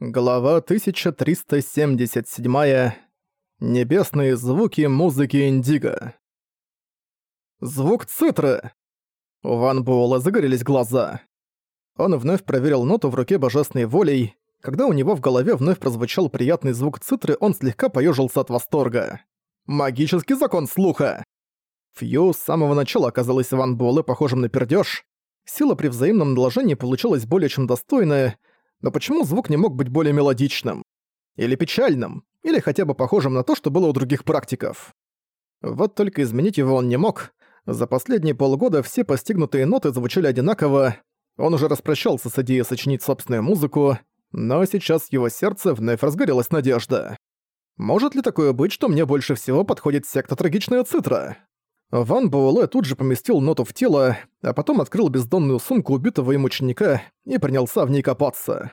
Глава 1377. Небесные звуки музыки Индиго. Звук цитры! У Ван Буэлла загорелись глаза. Он вновь проверил ноту в руке божественной волей. Когда у него в голове вновь прозвучал приятный звук цитры, он слегка поежился от восторга. Магический закон слуха! Фью с самого начала оказалась Ван Буэлэ похожим на пердёж. Сила при взаимном наложении получилась более чем достойная, но почему звук не мог быть более мелодичным? Или печальным? Или хотя бы похожим на то, что было у других практиков? Вот только изменить его он не мог. За последние полгода все постигнутые ноты звучали одинаково. Он уже распрощался с идеей сочинить собственную музыку, но сейчас в его сердце вновь разгорелась надежда. Может ли такое быть, что мне больше всего подходит секта Трагичная Цитра? Ван Буэлэ тут же поместил ноту в тело, а потом открыл бездонную сумку убитого им ученика и принялся в ней копаться.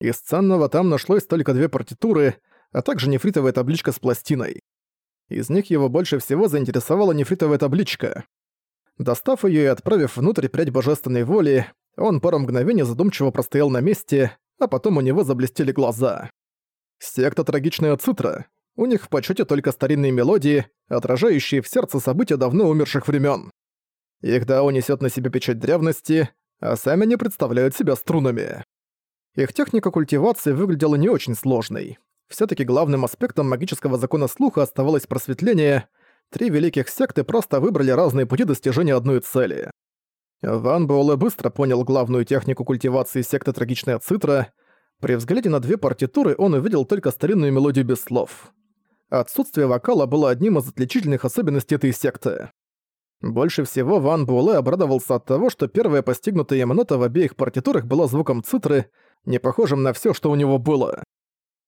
Из ценного там нашлось только две партитуры, а также нефритовая табличка с пластиной. Из них его больше всего заинтересовала нефритовая табличка. Достав ее и отправив внутрь прядь божественной воли, он пару мгновений задумчиво простоял на месте, а потом у него заблестели глаза. Секта Трагичная Цитра. У них в почете только старинные мелодии, отражающие в сердце события давно умерших времен. Их дао несет на себе печать древности, а сами они представляют себя струнами. Их техника культивации выглядела не очень сложной. все таки главным аспектом магического закона слуха оставалось просветление. Три великих секты просто выбрали разные пути достижения одной цели. Ван Буэлэ быстро понял главную технику культивации секты Трагичная Цитра. При взгляде на две партитуры он увидел только старинную мелодию без слов. Отсутствие вокала было одним из отличительных особенностей этой секты. Больше всего Ван Буэлэ обрадовался от того, что первая постигнутая им нота в обеих партитурах была звуком цитры, не похожим на всё, что у него было.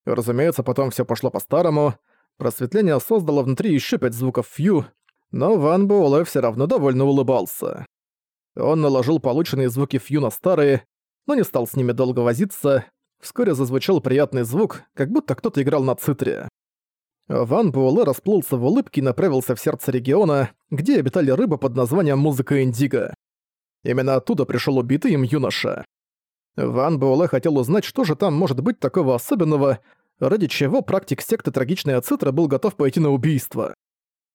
Разумеется, потом всё пошло по-старому. Просветление создало внутри ещё пять звуков фью, но Ван Буэлэ всё равно довольно улыбался. Он наложил полученные звуки фью на старые, но не стал с ними долго возиться. Вскоре зазвучал приятный звук, как будто кто-то играл на цитре. Ван Буэлэ расплылся в улыбке и направился в сердце региона, где обитали рыбы под названием «Музыка Индиго». Именно оттуда пришел убитый им юноша. Ван Буэлэ хотел узнать, что же там может быть такого особенного, ради чего практик секты Трагичная Цитра был готов пойти на убийство.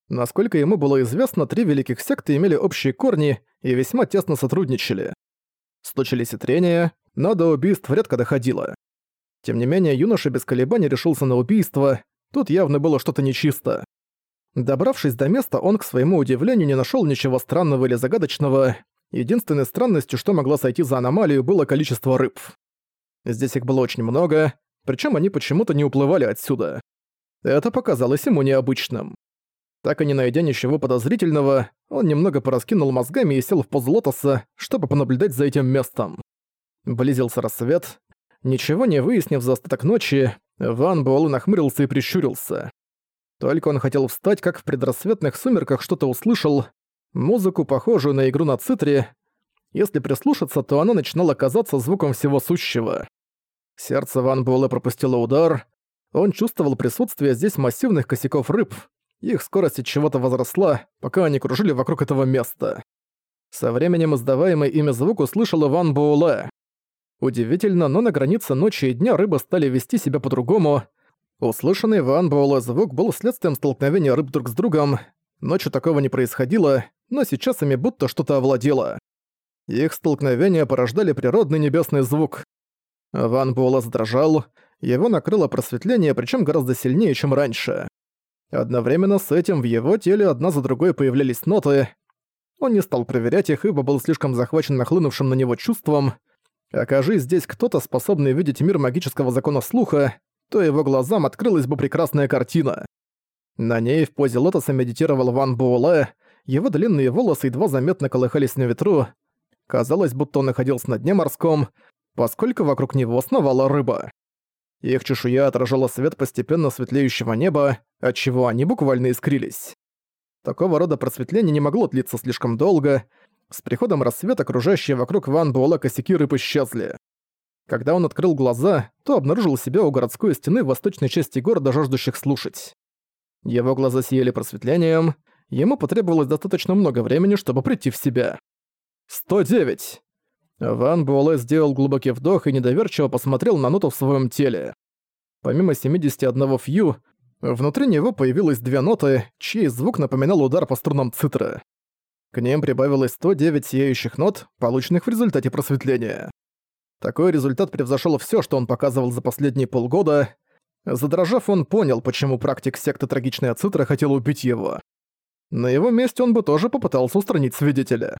Насколько ему было известно, три великих секты имели общие корни и весьма тесно сотрудничали. Случились и трения, но до убийств редко доходило. Тем не менее, юноша без колебаний решился на убийство, Тут явно было что-то нечисто. Добравшись до места, он, к своему удивлению, не нашел ничего странного или загадочного. Единственной странностью, что могла сойти за аномалию, было количество рыб. Здесь их было очень много, причем они почему-то не уплывали отсюда. Это показалось ему необычным. Так и не найдя ничего подозрительного, он немного пораскинул мозгами и сел в позу лотоса, чтобы понаблюдать за этим местом. Близился рассвет. Ничего не выяснив за остаток ночи, Ван Буэлэ нахмурился и прищурился. Только он хотел встать, как в предрассветных сумерках что-то услышал, музыку, похожую на игру на цитре. Если прислушаться, то она начинала казаться звуком всего сущего. Сердце Ван Буэлэ пропустило удар. Он чувствовал присутствие здесь массивных косяков рыб. Их скорость от чего-то возросла, пока они кружили вокруг этого места. Со временем издаваемый ими звук услышал Иван Буэлэ. Удивительно, но на границе ночи и дня рыбы стали вести себя по-другому. Услышанный Ван Буэлэ звук был следствием столкновения рыб друг с другом. Ночью такого не происходило, но сейчас ими будто что-то овладело. Их столкновения порождали природный небесный звук. Ван Буэлэ задрожал, его накрыло просветление, причем гораздо сильнее, чем раньше. Одновременно с этим в его теле одна за другой появлялись ноты. Он не стал проверять их, ибо был слишком захвачен нахлынувшим на него чувством — Окажись здесь кто-то, способный видеть мир магического закона слуха, то его глазам открылась бы прекрасная картина. На ней в позе лотоса медитировал Ван Буэлэ, его длинные волосы едва заметно колыхались на ветру. Казалось, будто он находился на дне морском, поскольку вокруг него сновала рыба. Их чешуя отражала свет постепенно светлеющего неба, отчего они буквально искрились. Такого рода просветление не могло длиться слишком долго, с приходом рассвета окружающие вокруг Ван Буэлла косяки рыб исчезли. Когда он открыл глаза, то обнаружил себя у городской стены в восточной части города, жаждущих слушать. Его глаза сияли просветлением, ему потребовалось достаточно много времени, чтобы прийти в себя. 109. Ван Буэлэ сделал глубокий вдох и недоверчиво посмотрел на ноту в своем теле. Помимо 71 фью, внутри него появилось две ноты, чей звук напоминал удар по струнам цитры. К ним прибавилось 109 сияющих нот, полученных в результате просветления. Такой результат превзошел все, что он показывал за последние полгода. Задрожав, он понял, почему практик секты Трагичная Цитра хотел убить его. На его месте он бы тоже попытался устранить свидетеля.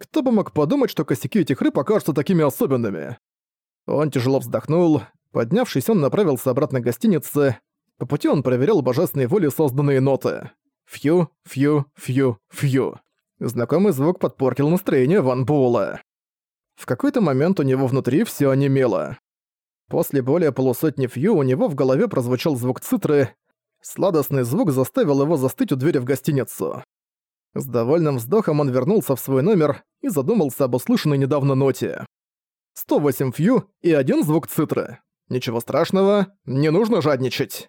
Кто бы мог подумать, что косяки этих рыб окажутся такими особенными? Он тяжело вздохнул. Поднявшись, он направился обратно к гостинице. По пути он проверял божественной волей созданные ноты. Фью, фью, фью, фью. Знакомый звук подпортил настроение Ван Буэлла. В какой-то момент у него внутри всё онемело. После более полусотни фью у него в голове прозвучал звук цитры. Сладостный звук заставил его застыть у двери в гостиницу. С довольным вздохом он вернулся в свой номер и задумался об услышанной недавно ноте. 108 фью и один звук цитры. Ничего страшного, не нужно жадничать.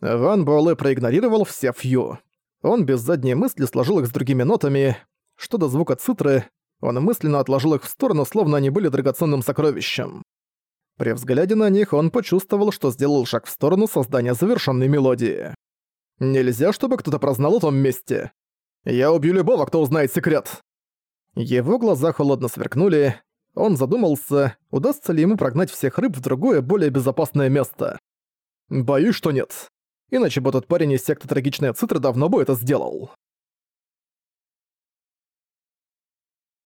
Ван Буэлэ проигнорировал все фью. Он без задней мысли сложил их с другими нотами. Что до звука цитры, он мысленно отложил их в сторону, словно они были драгоценным сокровищем. При взгляде на них он почувствовал, что сделал шаг в сторону создания завершенной мелодии. Нельзя, чтобы кто-то прознал о том месте. Я убью любого, кто узнает секрет. Его глаза холодно сверкнули. Он задумался, удастся ли ему прогнать всех рыб в другое, более безопасное место. Боюсь, что нет. Иначе бы тот парень из секты Трагичная Цитра давно бы это сделал.